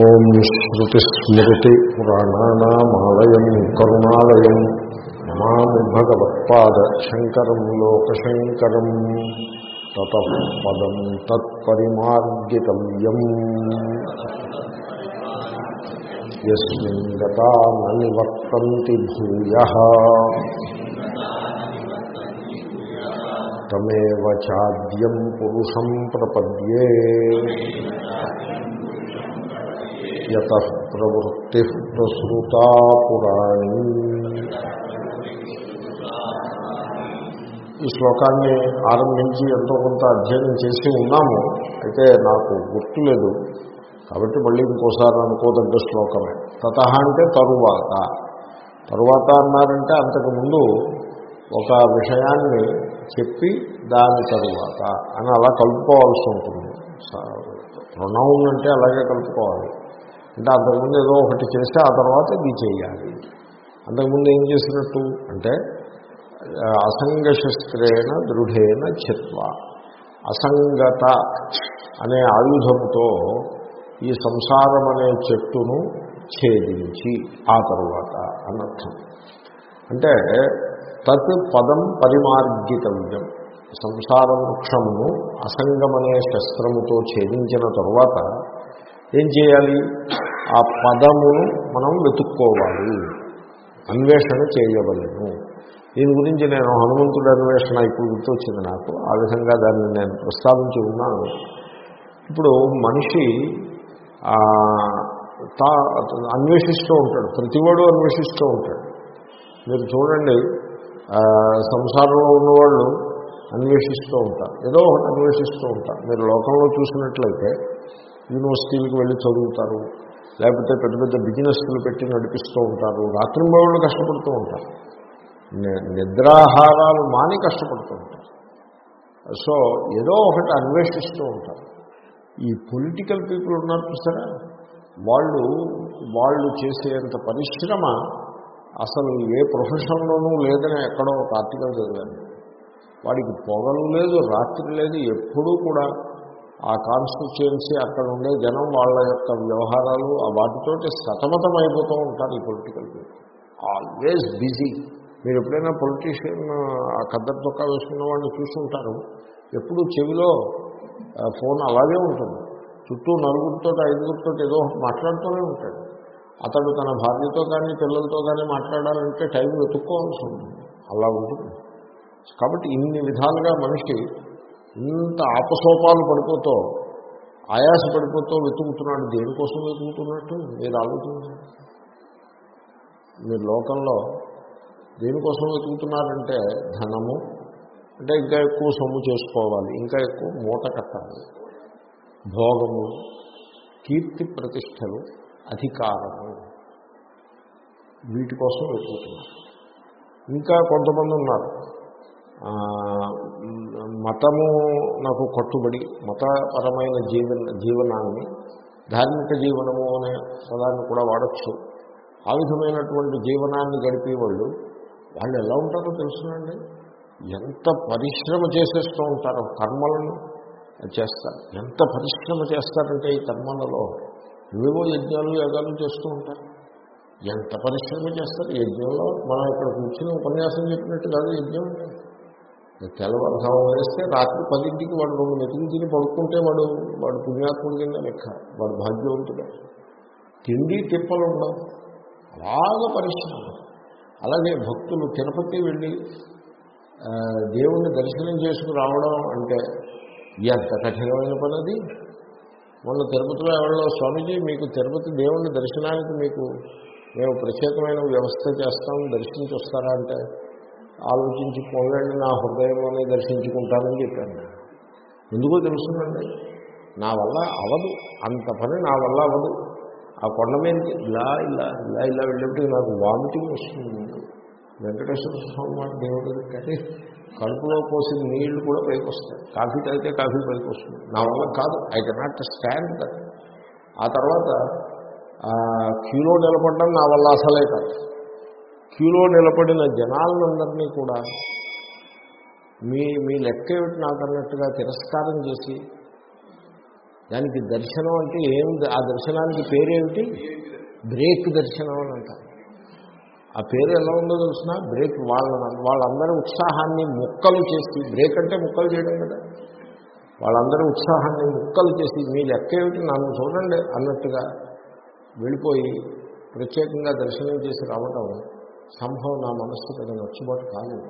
ఓం శ్రుతిస్మృతిపురాణానామాలయం కరుణాలయం నమామి భగవత్పాద శంకరం లోకశంకరం తత పదం తత్పరిమార్గితవ్యం యస్మిన్ గతా భూయ. తమేవ చాద్యం పురుషం ప్రపద్యే. యత ప్రవృత్తి ప్రసృతా పురాణి ఈ శ్లోకాన్ని ఆరంభించి ఎంతో కొంత అధ్యయనం చేసి ఉన్నాము. అయితే నాకు గుర్తులేదు కాబట్టి మళ్ళీ ఇంకోసారి అనుకోదగ్గ శ్లోకమే. తత అంటే తరువాత. తరువాత అన్నారంటే అంతకుముందు ఒక విషయాన్ని చెప్పి దాని తరువాత అని అలా కలుపుకోవాల్సి ఉంటుంది. ప్రొనౌన్ అంటే అలాగే కలుపుకోవాలి. అంటే అంతకుముందు ఏదో ఒకటి చేస్తే ఆ తర్వాత ఇది చేయాలి. అంతకుముందు ఏం చేసినట్టు అంటే అసంగశస్త్రేణ దృఢేన చిత్వ అసంగత అనే ఆయుధముతో ఈ సంసారం అనే చెట్టును ఛేదించి ఆ తరువాత అనర్థం. అంటే తత్ పదం పరిమార్గితవ్యం. సంసార వృక్షమును అసంగమనే శస్త్రముతో ఛేదించిన తరువాత ఏం చేయాలి? ఆ పదమును మనం వెతుక్కోవాలి. అన్వేషణ చేయవలను. దీని గురించి నేను హనుమంతుడి అన్వేషణ ఇప్పుడు గుర్తొచ్చింది నాకు. ఆ విధంగా దాన్ని నేను ప్రస్తావించి ఉన్నాను. ఇప్పుడు మనిషి తా అన్వేషిస్తూ ఉంటాడు. ప్రతివాడు అన్వేషిస్తూ ఉంటాడు. మీరు చూడండి సంసారంలో ఉన్నవాళ్ళు అన్వేషిస్తూ ఉంటారు. ఏదో ఒకటి అన్వేషిస్తూ ఉంటారు. మీరు లోకంలో చూసినట్లయితే యూనివర్సిటీలకు వెళ్ళి చదువుతారు. లేకపోతే పెద్ద పెద్ద బిజినెస్లు పెట్టి నడిపిస్తూ ఉంటారు. రాత్రింబళ్ళు కష్టపడుతూ ఉంటారు. నిద్రాహారాలు మాని కష్టపడుతూ ఉంటారు. సో ఏదో ఒకటి అన్వేషిస్తూ ఉంటారు. ఈ పొలిటికల్ పీపుల్ ఉన్నారు చూసారా? వాళ్ళు వాళ్ళు చేసేంత పరిశ్రమ అసలు ఏ ప్రొఫెషన్లోనూ లేదని ఎక్కడో ఒక ఆర్టికల్ చదివాను. వాడికి పొగలు లేదు రాత్రి లేదు ఎప్పుడూ కూడా ఆ కాన్స్టిట్యుయెన్సీ అక్కడ ఉండే జనం వాళ్ళ యొక్క వ్యవహారాలు ఆ వాటితోటి సతమతం అయిపోతూ ఉంటారు ఈ పొలిటికల్ ఆల్వేస్ బిజీ మీరు ఎప్పుడైనా పొలిటీషియన్ ఆ కద్దరు తొక్క వేసుకున్న వాడిని చూస్తుంటారు ఎప్పుడు చెవిలో ఫోన్ అలాగే ఉంటుంది. చుట్టూ నలుగురితో ఐదుగురితో ఏదో మాట్లాడుతూనే ఉంటాడు. అతడు తన భార్యతో కానీ పిల్లలతో కానీ మాట్లాడాలంటే టైం వెతుక్కోవాల్సి ఉంటుంది. అలా ఉంటుంది. కాబట్టి ఇన్ని విధాలుగా మనిషి ఇంత ఆపసోపాలు పడిపోతూ ఆయాస పడిపోతూ వెతుకుతున్నాడు. దేనికోసం వెతుకుతున్నట్టు? మీరు ఆలోచించండి. మీరు లోకంలో దేనికోసం వెతుకుతున్నారంటే ధనము అంటే ఇంకా ఎక్కువ సొమ్ము చేసుకోవాలి ఇంకా ఎక్కువ మూట కట్టాలి. భోగము కీర్తి ప్రతిష్టలు అధికారము. వీటి కోసం వెతుకుతున్నారు. ఇంకా కొంతమంది ఉన్నారు. మతము నాకు కట్టుబడి మతపరమైన జీవన జీవనాన్ని ధార్మిక జీవనము అనే పదాన్ని కూడా వాడచ్చు. ఆ విధమైనటువంటి జీవనాన్ని గడిపే వాళ్ళు వాళ్ళు ఎలా ఉంటారో తెలుసునండి. ఎంత పరిశ్రమ చేసేస్తూ ఉంటారో కర్మలను చేస్తారు. ఎంత పరిశ్రమ చేస్తారంటే ఈ కర్మలలో ఏవేవో యజ్ఞాలు యాగాలు చేస్తూ ఉంటారు. ఎంత పరిశ్రమ చేస్తారు? యజ్ఞంలో మనం ఇక్కడ కూర్చుని ఉపన్యాసం చెప్పినట్టు కాదు యజ్ఞం. తెల్లవారుజాము వేస్తే రాత్రి పదింటికి వాడు రెండు మెతుకులు పడుకుంటే వాడు వాడు పుణ్యాత్ముడి కింద లెక్క. వాడు భాగ్యవంతుడే. తిండి తిప్పలు ఉండవు. అలాగ పరిశ్రమ. అలాగే భక్తులు తిరుపతి వెళ్ళి దేవుణ్ణి దర్శనం చేసుకుని రావడం అంటే ఎంత కఠినమైన పని అది మొన్న తిరుపతిలో ఎవరిలో స్వామీజీ మీకు తిరుపతి దేవుణ్ణి దర్శనానికి మీకు మేము ప్రత్యేకమైన వ్యవస్థ చేస్తాం దర్శించి వస్తారా అంటే ఆలోచించి పోలేండి నా హృదయంలోనే దర్శించుకుంటానని చెప్పాను. ఎందుకో తెలుస్తుందండి? నా వల్ల అవదు అంత పని నా వల్ల అవదు. ఆ కొండ మీద ఇలా ఇలా ఇలా ఇలా వెళ్ళేప్పుడు నాకు వామిటింగ్ వస్తుంది. వెంకటేశ్వర స్వామి దేవుడు కానీ కడుపులో పోసిన నీళ్ళు కూడా పైకి వస్తాయి కాఫీ తాగితే కాఫీ పైకి వస్తుంది నా వల్ల కాదు ఐ కెనాట్ స్టాండ్ దట్. ఆ తర్వాత క్యూలో నిలబడడం నా వల్ల అసలే కాదు. క్యూలో నిలబడిన జనాలందరినీ కూడా మీ మీ లెక్క ఏమిటి నాకు అన్నట్టుగా తిరస్కారం చేసి దానికి దర్శనం అంటే ఏం ఆ దర్శనానికి పేరేమిటి? బ్రేక్ దర్శనం అని అంటారు. ఆ పేరు ఎలా ఉందో తెలిసిన? బ్రేక్ వాళ్ళ వాళ్ళందరి ఉత్సాహాన్ని ముక్కలు చేసి బ్రేక్ అంటే ముక్కలు చేయడం కదా? వాళ్ళందరి ఉత్సాహాన్ని ముక్కలు చేసి మీ లెక్క ఏమిటి? నన్ను చూడండి అన్నట్టుగా వెళ్ళిపోయి ప్రత్యేకంగా దర్శనం చేసి రావటం సంభవం నా మనస్సుకి అది నచ్చుబాటు కాలేదు.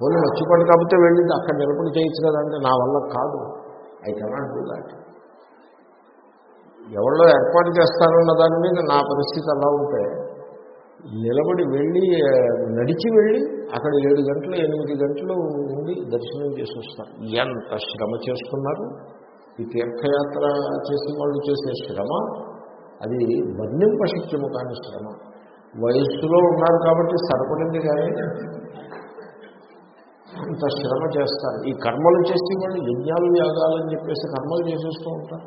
పోనీ నచ్చుబాటు కాకపోతే వెళ్ళింది అక్కడ నిలబడి చేయొచ్చు కదా నా వల్ల కాదు. ఐ కెనాట్ డూ దాట్ ఎవరో ఏర్పాటు చేస్తారన్న దాని మీద నా పరిస్థితి అలా ఉంటే నిలబడి వెళ్ళి నడిచి వెళ్ళి అక్కడ ఏడు గంటలు ఎనిమిది గంటలు ఉండి దర్శనం చేసి వస్తారు. ఎంత శ్రమ చేస్తున్నారు? ఈ తీర్థయాత్ర చేసే వాళ్ళు చేసే శ్రమ అది వర్ణింపశక్యము కాని శ్రమ. వయస్సులో ఉన్నారు కాబట్టి సరిపడింది కానీ అంత శ్రమ చేస్తారు. ఈ కర్మలు చేసి వాళ్ళు యజ్ఞాలు యాగాలని చెప్పేసి కర్మలు చేసేస్తూ ఉంటారు.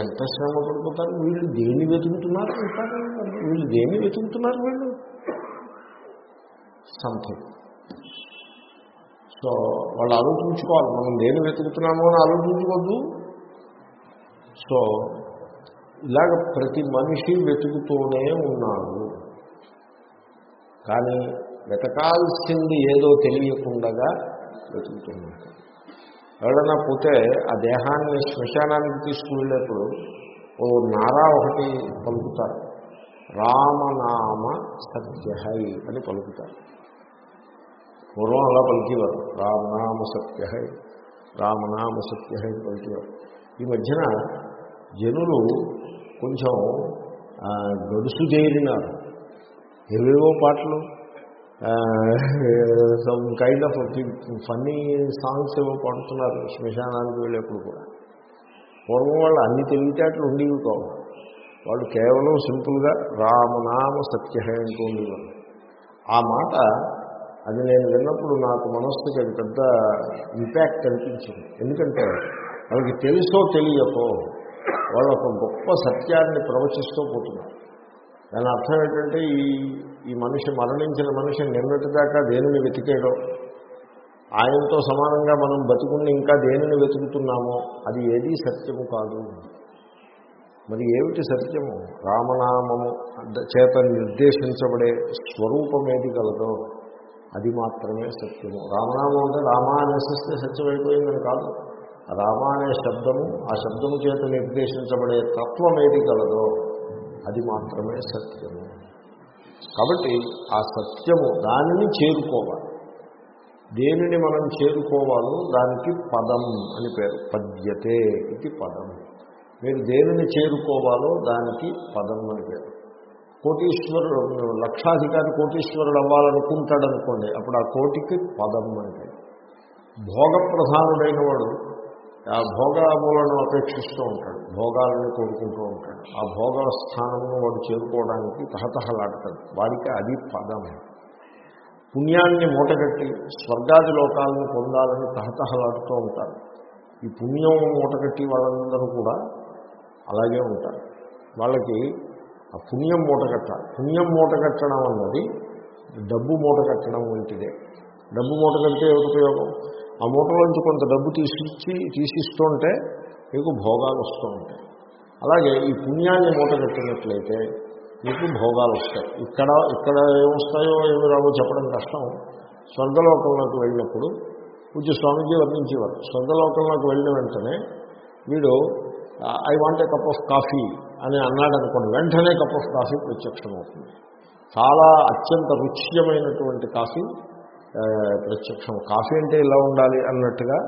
ఎంత శ్రమ పడిపోతారు వీళ్ళు దేన్ని వెతుకుతున్నారు? వీళ్ళు దేన్ని వెతుకుతున్నారు వీళ్ళు? సంథింగ్ సో వాళ్ళు ఆలోచించుకోవాలి. మనం దేన్ని వెతుకుతున్నామో అని ఆలోచించుకోవద్దు సో ఇలాగ ప్రతి మనిషి వెతుకుతూనే ఉన్నాడు. కానీ వెతకాల్సింది ఏదో తెలియకుండా వెతుకుతున్నాడు. ఎవరైనా పోతే ఆ దేహాన్ని శ్మశానానికి తీసుకువెళ్ళేప్పుడు ఓ నారా ఒకటి పలుకుతారు. రామనామ సత్యహై అని పలుకుతారు. పూర్వం అలా పలికేవారు. రామనామ సత్యహై రామనామ సత్యహై అని పలికేవారు. ఈ మధ్యన జనులు కొంచెం ఆ, గడుసు చేరినారు ఏవేవో పాటలు some kind of funny songs ఏవో పాడుతున్నారు శ్మశానానికి వెళ్ళేప్పుడు కూడా. పూర్వం వాళ్ళు అన్ని తెలివితేటలు ఉండేవి కావు. వాళ్ళు కేవలం సింపుల్గా రామనామ సత్యహే అంటూ ఉండేవారు ఆ మాట అది నేను విన్నప్పుడు నాకు మనస్సుకి అది పెద్ద ఇంపాక్ట్ అనిపించింది. ఎందుకంటే వాళ్ళకి తెలుసో తెలియకో వాళ్ళు ఒక గొప్ప సత్యాన్ని ప్రవచిస్తూ పోతున్నారు. దాని అర్థం ఏంటంటే ఈ ఈ మనిషి మరణించిన మనిషి నిన్నటిదాకా దేనిని వెతికేయడం ఆయనతో సమానంగా మనం బతుకుని ఇంకా దేనిని వెతుకుతున్నామో అది ఏదీ సత్యము కాదు. మరి ఏమిటి సత్యము? రామనామము చేత నిర్దేశించబడే స్వరూపం ఏది కలదో అది మాత్రమే సత్యము. రామనామం అంటే రామా అనేసిస్తే సత్యమైపోయిందని కాదు. రామ అనే శబ్దము ఆ శబ్దము చేత నిర్దేశించబడే తత్వం ఏది కలదో అది మాత్రమే సత్యము. కాబట్టి ఆ సత్యము దానిని చేరుకోవాలి. దేనిని మనం చేరుకోవాలో దానికి పదం అని పేరు. పద్యతే ఇది పదం. మీరు దేనిని చేరుకోవాలో దానికి పదం అని పేరు. కోటీశ్వరుడు లక్షాధికారి కోటీశ్వరుడు అవ్వాలనుకుంటాడనుకోండి అప్పుడు ఆ కోటికి పదం అని పేరు. భోగప్రధానుడైన వాడు ఆ భోగములను అపేక్షిస్తూ ఉంటాడు. భోగాలను కోరుకుంటూ ఉంటాడు. ఆ భోగ స్థానమును వాడు చేరుకోవడానికి తహతహలాడతాడు. వాడికి అది పదం. పుణ్యాన్ని మూటగట్టి స్వర్గాది లోకాలను పొందాలని తహతహలాడుతూ ఉంటారు ఈ పుణ్యం మూటగట్టి వాళ్ళందరూ కూడా అలాగే ఉంటారు. వాళ్ళకి ఆ పుణ్యం మూటగట్టాలి. పుణ్యం మూటగట్టడం అన్నది డబ్బు మూటగట్టడం వంటిదే. డబ్బు మూట ఉపయోగం? ఆ మూటలోంచి కొంత డబ్బు తీసిచ్చి తీసిస్తుంటే మీకు భోగాలు వస్తూ ఉంటాయి. అలాగే ఈ పుణ్యాన్ని మూట కట్టినట్లయితే మీకు భోగాలు వస్తాయి. ఇక్కడ ఇక్కడ ఏమొస్తాయో ఏమి రావో చెప్పడం కష్టం. స్వర్గలోకంలోకి వెళ్ళినప్పుడు పూజ స్వామీజీ వర్ణించేవారు. స్వర్గలోకంలోకి వెళ్ళిన వెంటనే వీడు I want a cup of coffee అని అన్నాడు అనుకోండి. వెంటనే కప్ ఆఫ్ కాఫీ ప్రత్యక్షమవుతుంది. చాలా అత్యంత రుచ్యమైనటువంటి కాఫీ ప్రత్యక్షం. కాఫీ అంటే ఇలా ఉండాలి అన్నట్టుగా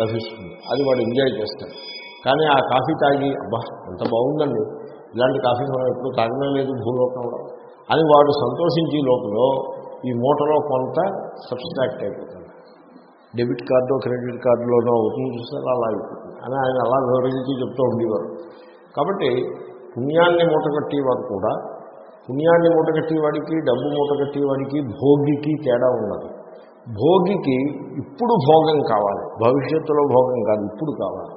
లభిస్తుంది. అది వాడు ఎంజాయ్ చేస్తాడు. కానీ ఆ కాఫీ తాగి అబ్బా ఎంత బాగుందండి. ఇలాంటి కాఫీ మనం ఎప్పుడు తాగడం లేదు భూలోకంలో అని వాడు సంతోషించే లోపల ఈ మూటలో కొంత సబ్స్ట్రాక్ట్ అయిపోతుంది డెబిట్ కార్డు క్రెడిట్ కార్డులోనో అవుతుంది చూసారు అలా అయిపోతుంది. అని ఆయన అలా వివరించి చెప్తూ ఉండేవారు. కాబట్టి పుణ్యాన్ని మూటగట్టేవారు కూడా పుణ్యాన్ని మూటగట్టేవాడికి డబ్బు మూటగట్టేవాడికి భోగికి తేడా ఉన్నది. భోగికి ఇప్పుడు భోగం కావాలి. భవిష్యత్తులో భోగం కాదు ఇప్పుడు కావాలి.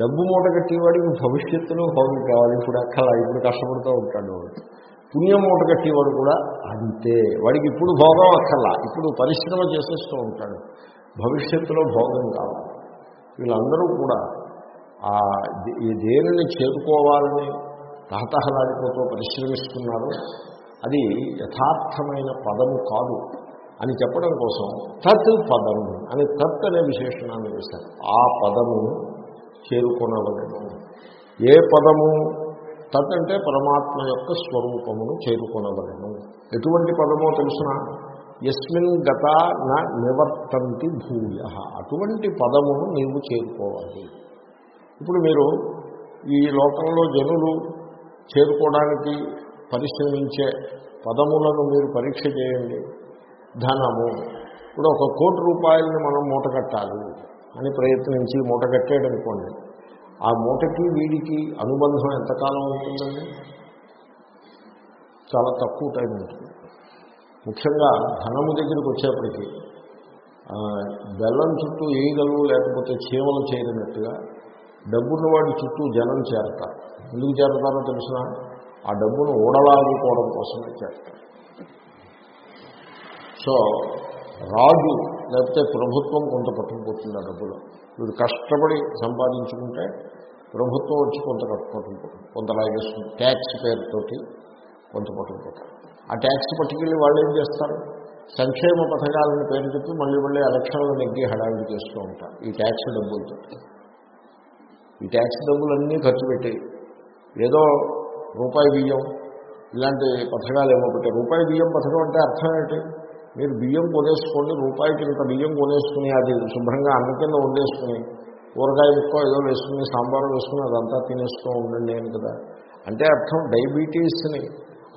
డబ్బు మూట కట్టేవాడికి భవిష్యత్తులో భోగం కావాలి. ఇప్పుడు అక్కల ఇప్పుడు కష్టపడుతూ ఉంటాడు పుణ్యం మూట కట్టేవాడు కూడా అంతే. వాడికి ఇప్పుడు భోగం అక్కర్లా. ఇప్పుడు పరిశ్రమ చేసేస్తూ ఉంటాడు. భవిష్యత్తులో భోగం కావాలి. వీళ్ళందరూ కూడా ఆ ఈ దేనిని చేరుకోవాలని తహతహలాడిపోతూ పరిశ్రమిస్తున్నారు. అది యథార్థమైన పదము కాదు. అని చెప్పడం కోసం తత్ పదం అని తత్ అనే విశేషణాన్ని వేశారు ఆ పదమును చేరుకొనవలను ఏ పదము తత్ అంటే పరమాత్మ యొక్క స్వరూపమును చేరుకొనవలను ఎటువంటి పదమో తెలుసిన? ఎస్మిన్ గత నా నివర్తంతి భూయ. అటువంటి పదమును నీవు చేరుకోవాలి. ఇప్పుడు మీరు ఈ లోకంలో జనులు చేరుకోవడానికి పరిశ్రమించే పదములను మీరు పరీక్ష చేయండి. ధనము. ఇప్పుడు ఒక కోటి రూపాయలని మనం మూట కట్టాలి అని ప్రయత్నించి మూట కట్టాడు అనుకోండి ఆ మూటకి వీడికి అనుబంధం ఎంతకాలం ఉంటుందండి? చాలా తక్కువ టైం ఉంటుంది. ముఖ్యంగా ధనము దగ్గరికి వచ్చేప్పటికి బెల్లం చుట్టూ ఈగలు లేకపోతే చీమలు చేరినట్టుగా డబ్బున్న వాడి చుట్టూ జనం చేరతారు. ఎందుకు చేరతారో తెలిసిన ఆ డబ్బును ఊడలాడుకోవడం కోసమే చేస్తారు సో రాజు లేకపోతే ప్రభుత్వం కొంత పట్టుకుపోతుంది ఆ డబ్బులు. వీడు కష్టపడి సంపాదించుకుంటే ప్రభుత్వం వచ్చి కొంత పట్టుకుపోతుంది కొంత లాగేస్తుంది. ట్యాక్స్ పేరుతోటి కొంత పట్టుకుపోతారు ఆ ట్యాక్స్ పట్టుకెళ్ళి వాళ్ళు ఏం చేస్తారు? సంక్షేమ పథకాలను పేరు చెప్పి మళ్ళీ మళ్ళీ ఎలక్షన్లు నెగ్గి హడావిడి చేస్తూ ఉంటారు. ఈ ట్యాక్స్ డబ్బులతో. ఈ ట్యాక్స్ డబ్బులన్నీ ఖర్చు పెట్టి ఏదో రూపాయి బియ్యం ఇలాంటి పథకాలు ఏమో పెట్టారు రూపాయి బియ్యం పథకం అంటే అర్థం ఏంటి? మీరు బియ్యం కొనేసుకోండి రూపాయికి ఇంత బియ్యం కొనేసుకుని అది శుభ్రంగా అన్న కింద వండేసుకుని కూరగాయ ఎక్కువ ఏదో వేసుకుని సాంబారు వేసుకుని అదంతా తినేస్తూ ఉండండి అని కదా. అంటే అర్థం డయాబెటీస్ని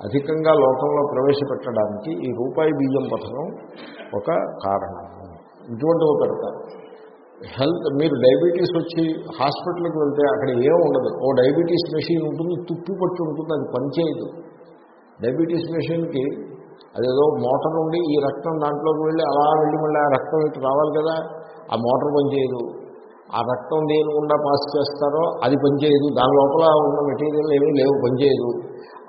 అధికంగా లోకంలో ప్రవేశపెట్టడానికి ఈ రూపాయి బియ్యం పథకం ఒక కారణం. ఇటువంటివి పెడతారు హెల్త్ మీరు డయాబెటీస్ వచ్చి హాస్పిటల్కి వెళ్తే అక్కడ ఏం ఉండదు. ఓ డయాబెటీస్ మెషిన్ ఉంటుంది తుప్పి పట్టి ఉంటుంది అది పనిచేయదు. డయాబెటీస్ మెషిన్కి అదేదో మోటార్ ఉండి ఈ రక్తం దాంట్లోకి వెళ్ళి అలా వెళ్ళి మళ్ళీ ఆ రక్తం ఇటు రావాలి కదా ఆ మోటార్ పనిచేయదు. ఆ రక్తం దేనికుండా పాస్ చేస్తారో అది పనిచేయదు. దాని లోపల ఉన్న మెటీరియల్ ఏమీ లేవు పనిచేయదు.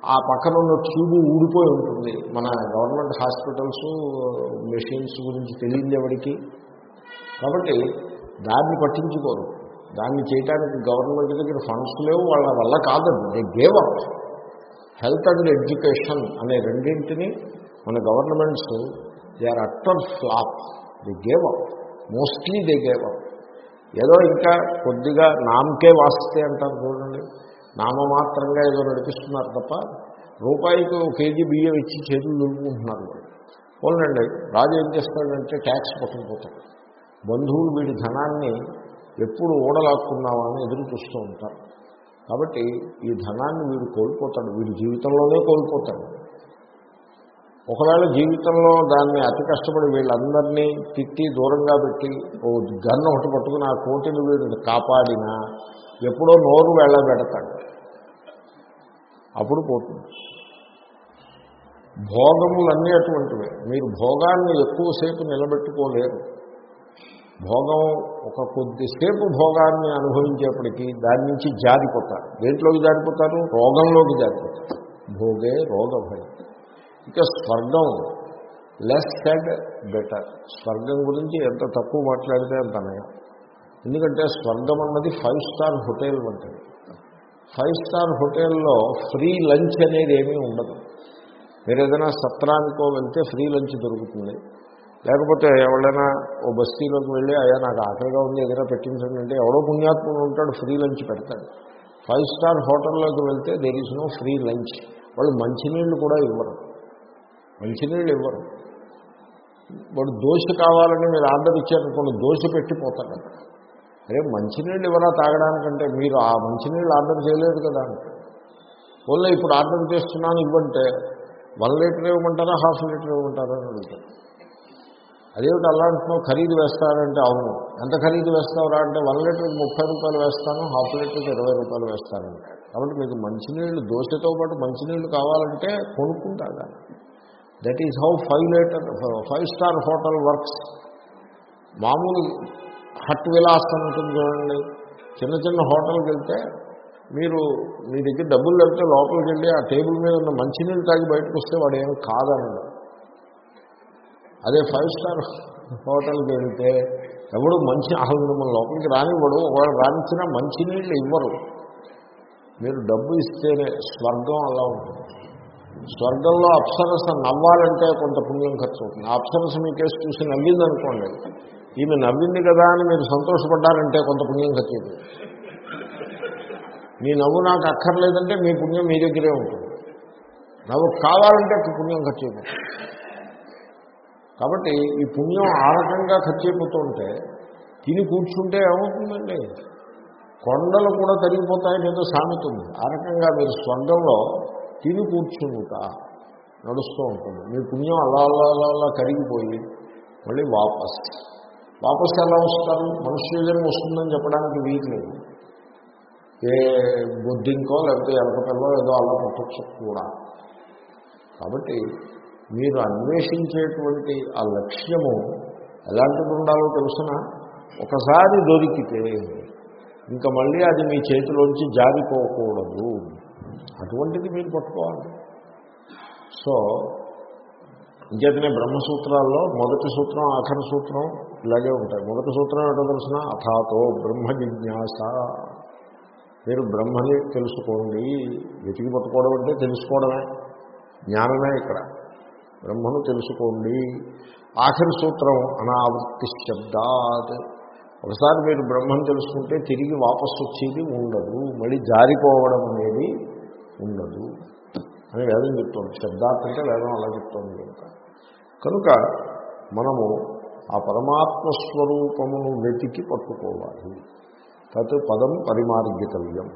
ఆ పక్కన ఉన్న ట్యూబ్ ఊడిపోయి ఉంటుంది. మన గవర్నమెంట్ హాస్పిటల్స్ మెషిన్స్ గురించి తెలియదు ఎవరికి. కాబట్టి దాన్ని పట్టించుకోరు. దాన్ని చేయడానికి గవర్నమెంట్ దగ్గర ఫండ్స్ లేవు వాళ్ళ వల్ల కాదండి. They gave up. Health and education అనే రెండింటిని మన governments they are utter flop the gave up mostly they gave up ఏదో ఇంకా కొద్దిగా నామకే వాస్తే అంటారు చూడండి. నామమాత్రంగా ఏదో నడిపిస్తున్నారు తప్ప రూపాయికి ఒక కేజీ బియ్యం ఇచ్చి చేతులు దులుపుకుంటున్నారు. పోలండి రాజు ఏం చేస్తాడంటే ట్యాక్స్ పట్టుకుపోతాడు. బంధువులు వీడి ధనాన్ని ఎప్పుడు ఓడలాక్కున్నావా అని ఎదురు చూస్తూ ఉంటారు. కాబట్టి ఈ ధనాన్ని వీడు కోల్పోతాడు వీడి జీవితంలోనే కోల్పోతాడు. ఒకవేళ జీవితంలో దాన్ని అతి కష్టపడి వీళ్ళందరినీ తిట్టి దూరంగా పెట్టి ఓ గన్ను ఒకటి పట్టుకుని ఆ కోటిని వీడిని కాపాడినా ఎప్పుడో నోరు వెళ్ళబెడతాడు. అప్పుడు పోతుంది. భోగములన్నీ అటువంటివి. మీరు భోగాన్ని ఎక్కువసేపు నిలబెట్టుకోలేరు. భోగం ఒక కొద్దిసేపు భోగాన్ని అనుభవించేప్పటికీ దాని నుంచి జారిపోతారు. దేంట్లోకి జారిపోతారు? రోగంలోకి జారిపోతారు. భోగే రోగభయం ఇక స్వర్గం లెస్ సెడ్ బెటర్ స్వర్గం గురించి ఎంత తక్కువ మాట్లాడితే అంత నయం. ఎందుకంటే స్వర్గం అన్నది ఫైవ్ స్టార్ హోటల్ వంటిది. ఫైవ్ స్టార్ హోటల్లో ఫ్రీ లంచ్ అనేది ఏమీ ఉండదు. మీరు ఏదైనా సత్రానికో వెళ్తే ఫ్రీ లంచ్ దొరుకుతుంది. లేకపోతే ఎవరైనా ఓ బస్తీలోకి వెళ్ళి అయ్యా నాకు ఆకలిగా ఉంది ఏదైనా పెట్టించండి అంటే ఎవడో పుణ్యాత్ముడు ఉంటాడు ఫ్రీ లంచ్ పెడతాడు. ఫైవ్ స్టార్ హోటల్లోకి వెళ్తే there is no free lunch వాళ్ళు మంచినీళ్ళు కూడా ఇవ్వరు. మంచినీళ్ళు ఇవ్వరు. వాడు దోశ కావాలని మీరు ఆర్డర్ ఇచ్చారనుకోండి దోశ పెట్టిపోతారు అక్కడ. అరే మంచినీళ్ళు ఇవ్వరా తాగడానికంటే మీరు ఆ మంచినీళ్ళు ఆర్డర్ చేయలేదు కదా అంటే ఓన్లీ ఇప్పుడు ఆర్డర్ చేస్తున్నాను ఇవ్వంటే వన్ లీటర్ ఇవ్వమంటారా హాఫ్ లీటర్ ఇవ్వమంటారా అని అడుగుతారు. అదేమిటి అలా అంటున్నావు? ఖరీదు వేస్తారంటే అవును. ఎంత ఖరీదు వేస్తావురా అంటే వన్ లీటర్కి ముప్పై రూపాయలు వేస్తాను హాఫ్ లీటర్కి ఇరవై రూపాయలు వేస్తానంటే కాబట్టి మీకు మంచినీళ్ళు దోశతో పాటు మంచినీళ్ళు కావాలంటే కొనుక్కుంటాగా that is how five litre five star hotel works మామూలు హట్ విలాస్ అని ఉంటుంది చూడండి. చిన్న చిన్న హోటల్కి వెళ్తే మీరు మీ దగ్గర డబ్బులు వెళ్తే లోపలికి వెళ్ళి ఆ టేబుల్ మీద ఉన్న మంచినీళ్ళు తాగి బయటకు వస్తే వాడు ఏమి కాదన్నాడు అదే ఫైవ్ స్టార్ హోటల్కి వెళ్తే ఎవడు మంచి అసలు మన లోపలికి రానివ్వడు. వాడు రానిచ్చినా మంచినీళ్ళు ఇవ్వరు. మీరు డబ్బు ఇస్తేనే స్వర్గం అలా ఉంటుంది. స్వర్గంలో అప్సరస నవ్వాలంటే కొంత పుణ్యం ఖర్చు అవుతుంది ఆ అప్సరస మీ కేసు చూసి నవ్వింది అనుకోండి ఈమె నవ్వింది కదా అని మీరు సంతోషపడ్డారంటే కొంత పుణ్యం ఖర్చు అవుతుంది మీ నవ్వు నాకు అక్కర్లేదంటే మీ పుణ్యం మీ దగ్గరే ఉంటుంది. నవ్వు కావాలంటే పుణ్యం ఖర్చు అయిపోతుంది కాబట్టి ఈ పుణ్యం ఆ రకంగా ఖర్చు అయిపోతుంటే తిని కూర్చుంటే ఏమవుతుందండి? కొండలు కూడా తరిగిపోతాయి ఏదో సామెతుంది ఆ రకంగా మీరు స్వర్గంలో తిని కూర్చుంట నడుస్తూ ఉంటుంది. మీ పుణ్యం అలా అలా అలా అలా కరిగిపోయి మళ్ళీ వాపస్. వాపస్ ఎలా వస్తారు? మనుష్యజనం వస్తుందని చెప్పడానికి వీట్లేదు ఏ బొద్దింకో లేకపోతే ఎలకపిల్లో ఏదో అలా పుట్టచ్చు కూడా. కాబట్టి మీరు అన్వేషించేటువంటి ఆ లక్ష్యము ఎలాంటిది ఉండాలో తెలుసిన? ఒకసారి దొరికితే ఇంకా మళ్ళీ అది మీ చేతిలోంచి జారిపోకూడదు. అటువంటిది మీరు పట్టుకోవాలి. సో ఇంకేతనే బ్రహ్మసూత్రాల్లో మొదటి సూత్రం ఆఖరి సూత్రం ఇలాగే ఉంటాయి. మొదటి సూత్రం ఏంటో తెలిసిన? అథాతో బ్రహ్మ జిజ్ఞాస మీరు బ్రహ్మని తెలుసుకోండి. వెతికి పట్టుకోవడం అంటే తెలుసుకోవడమే. జ్ఞానమే ఇక్కడ. బ్రహ్మను తెలుసుకోండి. ఆఖరి సూత్రం అనావృత్తి శబ్దాత్ ఒకసారి మీరు బ్రహ్మను తెలుసుకుంటే తిరిగి వాపసు వచ్చేది ఉండదు. మళ్ళీ జారిపోవడం అనేది ఉండదు అని వేదం చెప్తోంది. శబ్దార్థం వేదం అలా చెప్తోంది కనుక. కనుక మనము ఆ పరమాత్మ స్వరూపమును వెతికి పట్టుకోవాలి. తత్ పదం పరిమార్గితవ్యం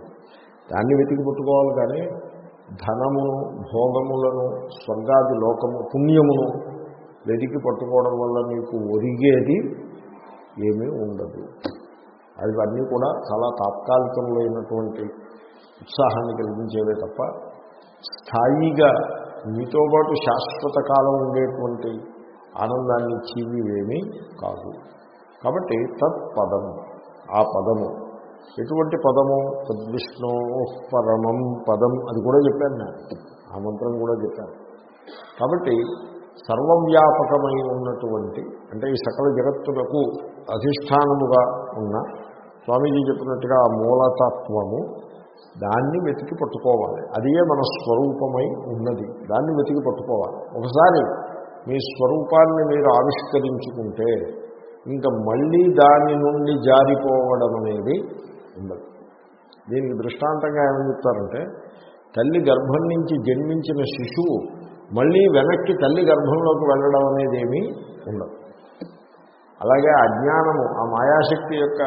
దాన్ని వెతికి పట్టుకోవాలి కానీ ధనమును భోగములను స్వర్గాది లోకము పుణ్యమును వెతికి పట్టుకోవడం వల్ల మీకు ఒరిగేది ఏమీ ఉండదు. అవన్నీ కూడా చాలా తాత్కాలికములైనటువంటి ఉత్సాహాన్ని కలిగించేవే తప్ప స్థాయిగా మీతో పాటు శాశ్వత కాలం ఉండేటువంటి ఆనందాన్ని ఇచ్చేవి ఏమీ కాదు. కాబట్టి తత్పదం ఆ పదము. ఎటువంటి పదము? తద్విష్ణు పరమం పదం అది కూడా చెప్పాను నేను. ఆ మంత్రం కూడా చెప్పాను. కాబట్టి సర్వవ్యాపకమై ఉన్నటువంటి అంటే ఈ సకల జగత్తులకు అధిష్టానముగా ఉన్న స్వామీజీ చెప్పినట్టుగా ఆ మూలతత్వము దాన్ని వెతికి పట్టుకోవాలి. అదే మన స్వరూపమై ఉన్నది. దాన్ని వెతికి పట్టుకోవాలి. ఒకసారి మీ స్వరూపాన్ని మీరు ఆవిష్కరించుకుంటే ఇంకా మళ్ళీ దాని నుండి జారిపోవడం అనేది ఉండదు. దీనికి దృష్టాంతంగా ఏమని చెప్తారంటే తల్లి గర్భం నుంచి జన్మించిన శిశువు మళ్ళీ వెనక్కి తల్లి గర్భంలోకి వెళ్ళడం అనేది ఏమీ ఉండదు. అలాగే అజ్ఞానము ఆ మాయాశక్తి యొక్క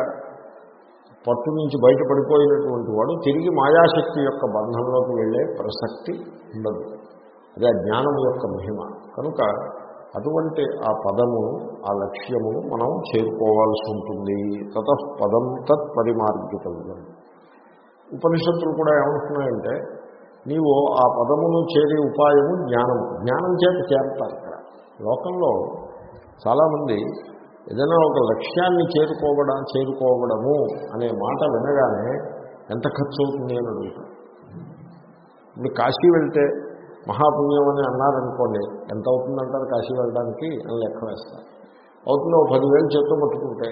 పట్టు నుంచి బయటపడిపోయినటువంటి వాడు తిరిగి మాయాశక్తి యొక్క బంధంలోకి వెళ్ళే ప్రసక్తి ఉండదు. అదే జ్ఞానం యొక్క మహిమ. కనుక అటువంటి ఆ పదమును ఆ లక్ష్యమును మనం చేరుకోవాల్సి ఉంటుంది. తత పదం తత్ పరిమార్గితవ్యం ఉపనిషత్తులు కూడా ఏమంటున్నాయంటే నీవు ఆ పదమును చేరే ఉపాయము జ్ఞానం. జ్ఞానం చేత చేరతారు ఇక్కడ. లోకంలో చాలామంది ఏదైనా ఒక లక్ష్యాన్ని చేరుకోవడం చేరుకోవడము అనే మాట వినగానే ఎంత ఖర్చు అవుతుంది అని అడుగుతారు. ఇప్పుడు కాశీ వెళ్తే మహాపుణ్యం అని అన్నారనుకోండి ఎంత అవుతుందంటారు కాశీ వెళ్ళడానికి అని లెక్క వేస్తారు. అవుతుందో పదివేలు చేత్తో పట్టుకుంటే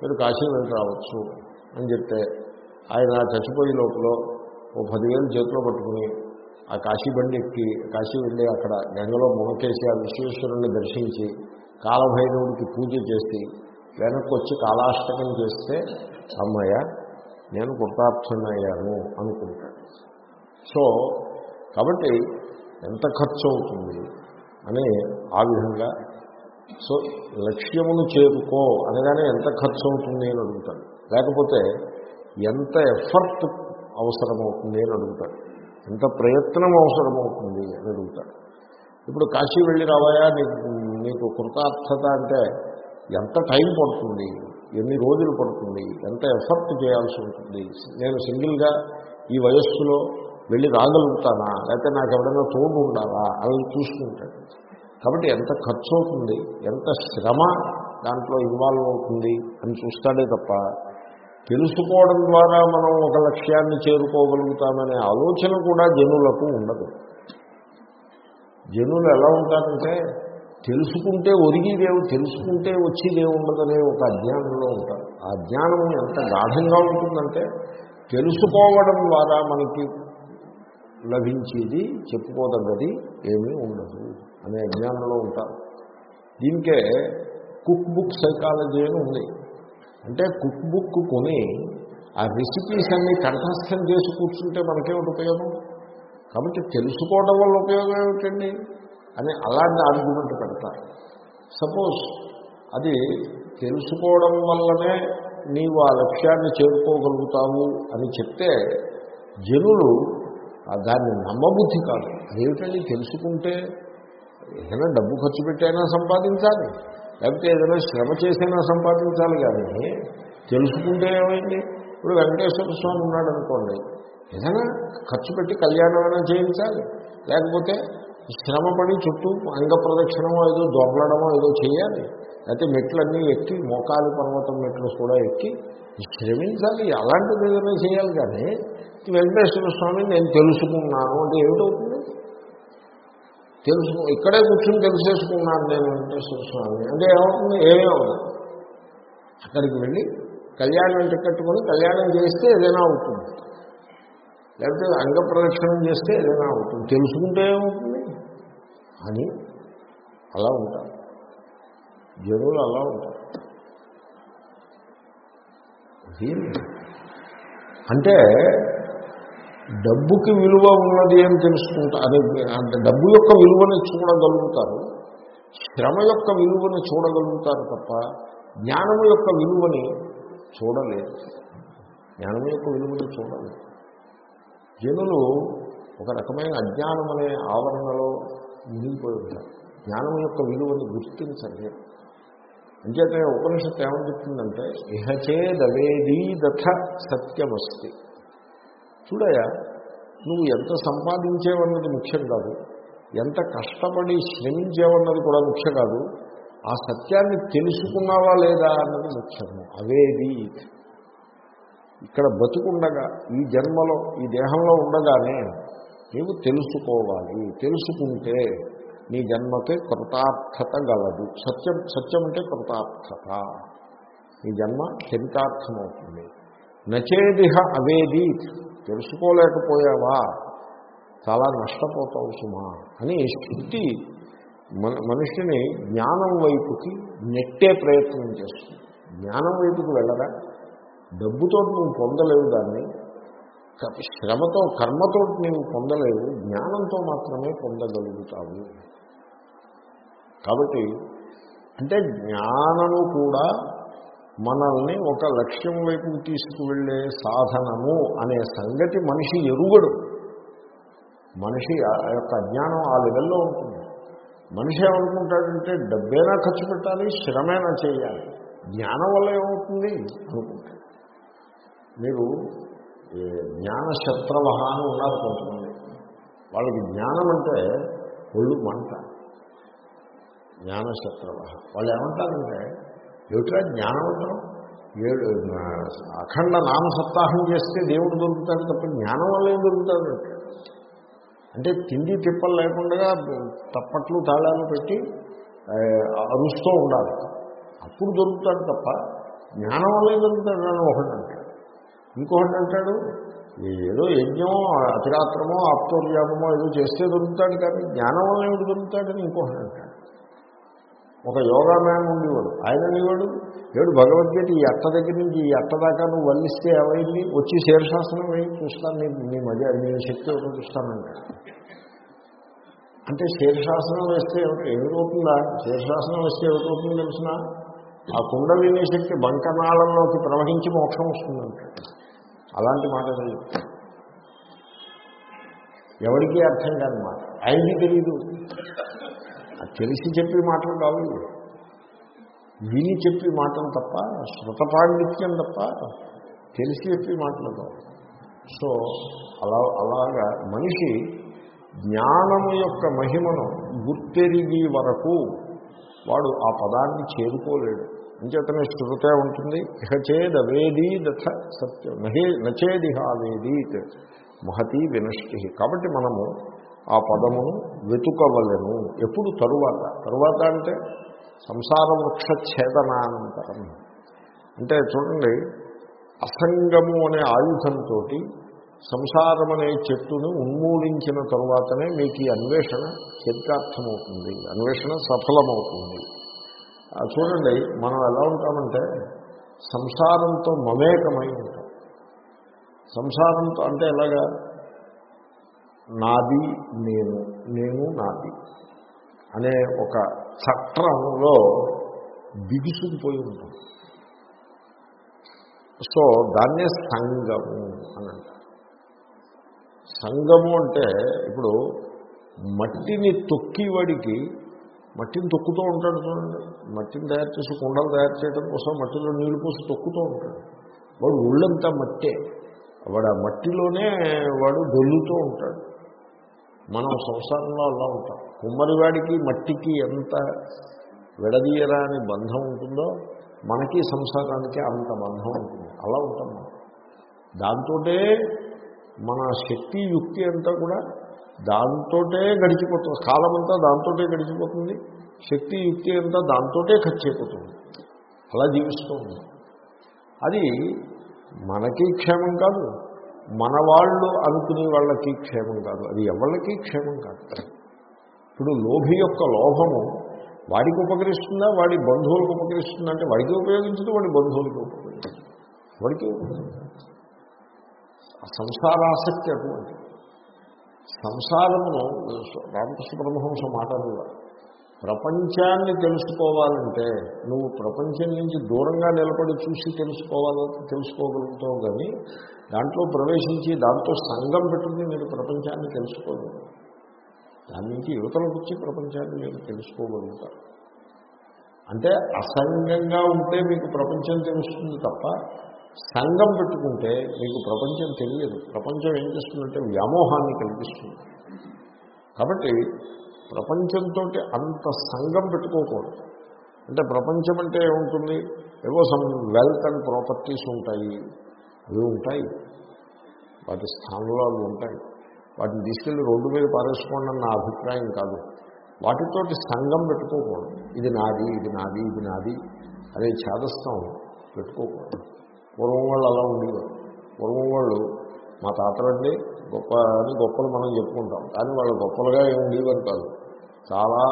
మీరు కాశీ వెళ్ళి రావచ్చు అని చెప్తే ఆయన చచ్చిపోయే లోపల ఓ పదివేలు చేతిలో పట్టుకుని ఆ కాశీ బండి ఎక్కి కాశీ వెళ్ళి అక్కడ గంగలో మునకేసి ఆ విశ్వేశ్వరుణ్ణి దర్శించి కాలభైరవుడికి పూజ చేసి వెనక్కి వచ్చి కాలాష్టకం చేస్తే అమ్మయ్య నేను కృతార్థనయ్యాను అనుకుంటాడు. సో కాబట్టి ఎంత ఖర్చు అవుతుంది అని ఆ విధంగా సో లక్ష్యమును చేరుకో అనగానే ఎంత ఖర్చు అవుతుంది అని అడుగుతాడు. లేకపోతే ఎంత ఎఫర్ట్ అవసరమవుతుంది అని అడుగుతాడు. ఎంత ప్రయత్నం అవసరమవుతుంది అని అడుగుతాడు. ఇప్పుడు కాశీ వెళ్ళి రావాయా? నీకు నీకు కృతార్థత అంటే ఎంత టైం పడుతుంది? ఎన్ని రోజులు పడుతుంది? ఎంత ఎఫర్ట్ చేయాల్సి ఉంటుంది? నేను సింగిల్గా ఈ వయస్సులో వెళ్ళి రాగలుగుతానా? లేకపోతే నాకు ఎవరైనా తోడు ఉండాలా? అవి చూసుకుంటాడు కాబట్టి ఎంత ఖర్చు అవుతుంది ఎంత శ్రమ దాంట్లో ఇన్వాల్వ్ అవుతుంది అని చూస్తాడే తప్ప తెలుసుకోవడం ద్వారా మనం ఒక లక్ష్యాన్ని చేరుకోగలుగుతామనే ఆలోచన కూడా జనులకు ఉండదు. జనులు ఎలా ఉంటారంటే తెలుసుకుంటే ఒరిగిదేవు తెలుసుకుంటే వచ్చేదే ఉండదనే ఒక అజ్ఞానంలో ఉంటారు. ఆ జ్ఞానం ఎంత గాఢంగా ఉంటుందంటే తెలుసుకోవడం ద్వారా మనకి లభించేది చెప్పుకోదగ్గది ఏమీ ఉండదు అనే అజ్ఞానంలో ఉంటారు. దీనికే కుక్ బుక్ సైకాలజీ అని ఉంది. అంటే కుక్ బుక్ కొని ఆ రెసిపీస్ అన్ని కంఠస్థం చేసి కూర్చుంటే మనకేమిటి ఉపయోగం? కాబట్టి తెలుసుకోవడం వల్ల ఉపయోగం ఏమిటండి? అని అలాంటి ఆర్గ్యుమెంట్ పెడతారు. సపోజ్ అది తెలుసుకోవడం వల్లనే నీవు ఆ లక్ష్యాన్ని చేరుకోగలుగుతావు అని చెప్తే జనులు దాన్ని నమ్మబుద్ధి కాదు. అదేమిటండి? తెలుసుకుంటే ఏదైనా డబ్బు ఖర్చు పెట్టైనా సంపాదించాలి. లేకపోతే ఏదైనా శ్రమ చేసైనా సంపాదించాలి కానీ తెలుసుకుంటే ఏమైంది? ఇప్పుడు వెంకటేశ్వర స్వామి ఉన్నాడు అనుకోండి ఏదైనా ఖర్చు పెట్టి కళ్యాణమైనా చేయించాలి. లేకపోతే శ్రమపడి చుట్టూ అంగ ప్రదక్షిణమో ఏదో దొరలడమో ఏదో చేయాలి. లేకపోతే మెట్లన్నీ ఎక్కి మోకాలు పర్వతం మెట్లు కూడా ఎక్కి శ్రమించాలి. అలాంటిది ఏదైనా చేయాలి కానీ వెంకటేశ్వర స్వామిని నేను తెలుసుకున్నాను అంటే ఏమిటవుతుంది? తెలుసు ఇక్కడే కూర్చొని తెలిసేసుకున్నాను నేను వెంకటేశ్వర స్వామి అంటే ఏమవుతుంది? ఏమీ అవ్వదు. అక్కడికి వెళ్ళి కళ్యాణం టికెట్టుకొని కళ్యాణం చేస్తే ఏదైనా అవుతుంది. లేకపోతే అంగ ప్రదక్షిణం చేస్తే ఏదైనా అవుతుంది. తెలుసుకుంటే ఏమవుతుంది? అని అలా ఉంటారు. జనులు అలా ఉంటారు. అంటే డబ్బుకి విలువ ఉన్నది అని తెలుసుకుంటా? అదే అంటే డబ్బు యొక్క విలువని చూడగలుగుతారు శ్రమ యొక్క విలువని చూడగలుగుతారు తప్ప జ్ఞానము యొక్క విలువని చూడలేదు జ్ఞానం యొక్క విలువని చూడలేదు జనులు ఒక రకమైన అజ్ఞానం అనే ఆవరణలో మునిగిపోయి ఉంటారు. జ్ఞానం యొక్క విలువని గుర్తించండి. అంచేతే ఉపనిషత్తు ఏమని చెప్తుందంటే ఇహచేదవేదీదథ సత్యమస్తి. చూడయా నువ్వు ఎంత సంపాదించేవన్నది ముఖ్యం కాదు ఎంత కష్టపడి శ్రమించేవన్నది కూడా ముఖ్యం కాదు ఆ సత్యాన్ని తెలుసుకున్నావా లేదా అన్నది ముఖ్యము. అవేది ఇక్కడ బతుకుండగా ఈ జన్మలో ఈ దేహంలో ఉండగానే నీవు తెలుసుకోవాలి. తెలుసుకుంటే నీ జన్మకే కృతార్థత గలదు. సత్యం సత్యం అంటే కృతార్థత. నీ జన్మ చరితార్థమవుతుంది. నచేదిహ అవేది తెలుసుకోలేకపోయావా? చాలా నష్టపోతావు సుమా అని శృతి మన మనిషిని జ్ఞానం వైపుకి నెట్టే ప్రయత్నం చేస్తుంది. జ్ఞానం వైపుకి వెళ్ళరా? డబ్బుతో నువ్వు పొందలేవు దాన్ని. శ్రమతో కర్మతో నీవు పొందలేవు జ్ఞానంతో మాత్రమే పొందగలుగుతావు. కాబట్టి అంటే జ్ఞానము కూడా మనల్ని ఒక లక్ష్యం వైపు తీసుకువెళ్ళే సాధనము అనే సంగతి మనిషి ఎరుగడు. మనిషి ఆ యొక్క అజ్ఞానం ఆ లెవెల్లో ఉంటుంది. మనిషి ఏమనుకుంటాడంటే డబ్బైనా ఖర్చు పెట్టాలి శ్రమైనా చేయాలి. జ్ఞానం వల్ల ఏమవుతుంది? అనుకుంటాడు. మీరు జ్ఞానశత్రవహ జ్ఞాన అని ఉన్నారు కొంతమంది. వాళ్ళకి జ్ఞానం అంటే ఒళ్ళు మంట. జ్ఞాన శత్రవహ వాళ్ళు ఏమంటారంటే ఏమిట్రా జ్ఞానం అంటారు ఏడు అఖండ నామ సప్తాహం చేస్తే దేవుడు దొరుకుతాడు తప్ప జ్ఞానం వల్ల ఏం దొరుకుతాడు? అంటే తిండి తిప్పలు లేకుండా తప్పట్లు తాళాలు పెట్టి అరుస్తూ ఉండాలి. అప్పుడు దొరుకుతాడు తప్ప జ్ఞానం వల్లే దొరుకుతాడు? అని ఒకటి ఇంకోటి ఇంకొకటి అంటాడు ఏదో యజ్ఞమో అతిరాత్రమో ఆప్తోర్యామో ఏదో చేస్తే దొరుకుతాడు కానీ జ్ఞానం వల్ల ఏమిటి దొరుకుతాడని ఇంకొకటి అంటాడు. ఒక యోగా మ్యాన్ ఉండేవాడు. ఆయన ఉండేవాడు ఏడు భగవద్గీత ఈ అత్త దగ్గర నుంచి ఈ అత్త దాకా నువ్వు వల్లిస్తే ఏమైంది? వచ్చి శీర్షాసనం వేయి చూస్తాను నీ నీ మధ్య నీ శక్తి ఒకటి చూస్తానంటే అంటే శీర్షాసనం వేస్తే ఏమిటి? ఏమిటవుతుందా శీర్షాసనం వేస్తే ఏమిటవుతుందో తెలిసిన? ఆ కుండలిని శక్తి బంకనాళంలోకి ప్రవహించి మోక్షం వస్తుందంటే అలాంటి మాట ఎవరికీ అర్థం కాని మాట. ఆయనకి తెలీదు. తెలిసి చెప్పి మాటలు కావు విని చెప్పి మాటలు తప్ప శృత పాండిత్యం తప్ప తెలిసి చెప్పి మాటలు కావు. సో అలా అలాగా మనిషి జ్ఞానము యొక్క మహిమను గుర్తెరిగి వరకు వాడు ఆ పదాన్ని చేరుకోలేడు. అంచేతనే శృతే ఉంటుంది. ఇహ చేదవేదీదథ సత్యం నహే నచేదిహ వేదీత్ మహతి వినష్టి. కాబట్టి మనము ఆ పదమును వెతుకవలను ఎప్పుడు తరువాత. తరువాత అంటే సంసార వృక్ష ఛేదనానంతరం అంటే చూడండి అసంగము అనే ఆయుధంతో సంసారం అనే చెట్టును ఉన్మూలించిన తరువాతనే మీకు ఈ అన్వేషణ చరితార్థమవుతుంది. అన్వేషణ సఫలమవుతుంది. చూడండి మనం ఎలా ఉంటామంటే సంసారంతో మమేకమై ఉంటాం. సంసారంతో అంటే ఎలాగా? నాది నేను నేను నాది అనే ఒక చట్రంలో బిగుసుకుపోయి ఉంటాం. సో దాన్నే సంగము అని అంటారు. సంగము అంటే ఇప్పుడు మట్టిని తొక్కివాడికి మట్టిని తొక్కుతూ ఉంటాడు చూడండి. మట్టిని తయారు చేసి కుండలు తయారు చేయడం కోసం మట్టిలో నీళ్ళు పోసి తొక్కుతూ ఉంటాడు. వాడు ఒళ్ళంతా మట్టే. వాడు ఆ మట్టిలోనే వాడు దొల్లుతూ ఉంటాడు. మనం సంసారంలో అలా ఉంటాం. కుమ్మరివాడికి మట్టికి ఎంత విడదీయరాని బంధం ఉంటుందో మనకి సంసారానికి అంత బంధం ఉంటుంది. అలా ఉంటాం మనం. దాంతోటే మన శక్తి యుక్తి అంతా కూడా దాంతోటే గడిచిపోతుంది. కాలం అంతా దాంతోటే గడిచిపోతుంది. శక్తి యుక్తి అంతా దాంతోటే ఖర్చు అయిపోతుంది అలా జీవిస్తూ ఉంది అది మనకి క్షేమం కాదు. మన వాళ్ళు అనుకునే వాళ్ళకి క్షేమం కాదు. అది ఎవళ్ళకి క్షేమం కాదు. ఇప్పుడు లోభి యొక్క లోభము వాడికి ఉపకరిస్తుందా? వాడి బంధువులకు ఉపకరిస్తుందా? అంటే వాడికి ఉపయోగించదు వాడి బంధువులకి ఉపయోగించదు. వాడికి ఉపయోగించదు? సంసారాసక్తి అటువంటి సంసారమును రామకృష్ణ పరమహంస మాటలు ప్రపంచాన్ని తెలుసుకోవాలంటే నువ్వు ప్రపంచం నుంచి దూరంగా నిలబడి చూసి తెలుసుకోవాలి తెలుసుకోగలుగుతావు కానీ దాంట్లో ప్రవేశించి దాంతో సంఘం పెట్టుకుని మీరు ప్రపంచాన్ని తెలుసుకోగలరు దాని నుంచి యువతలకు వచ్చి ప్రపంచాన్ని మీరు తెలుసుకోగలుగుతారు. అంటే అసంగంగా ఉంటే మీకు ప్రపంచం తెలుస్తుంది తప్ప సంఘం పెట్టుకుంటే మీకు ప్రపంచం తెలియదు. ప్రపంచం ఏం చేస్తుందంటే వ్యామోహాన్ని కలిగిస్తుంది. కాబట్టి ప్రపంచంతో అంత సంఘం పెట్టుకోకూడదు. అంటే ప్రపంచం అంటే ఏముంటుంది? ఏవో సమ్ వెల్త్ అండ్ ప్రాపర్టీస్ ఉంటాయి. అవి ఉంటాయి. వాటి స్థానంలో అవి ఉంటాయి. వాటిని తీసుకెళ్ళి రోడ్డు మీద పారేసుకోండి నా అభిప్రాయం కాదు. వాటితోటి సంఘం పెట్టుకోకూడదు. ఇది నాది ఇది నాది ఇది నాది అనే ఛాదస్థం పెట్టుకోకూడదు. పూర్వం వాళ్ళు అలా ఉండేవారు. పూర్వం వాళ్ళు మా తాతలండి గొప్ప అని గొప్పలు మనం చెప్పుకుంటాం. కానీ వాళ్ళు గొప్పలుగా ఏమి ఉండేవారు కాదు. చాలా